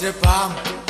bate.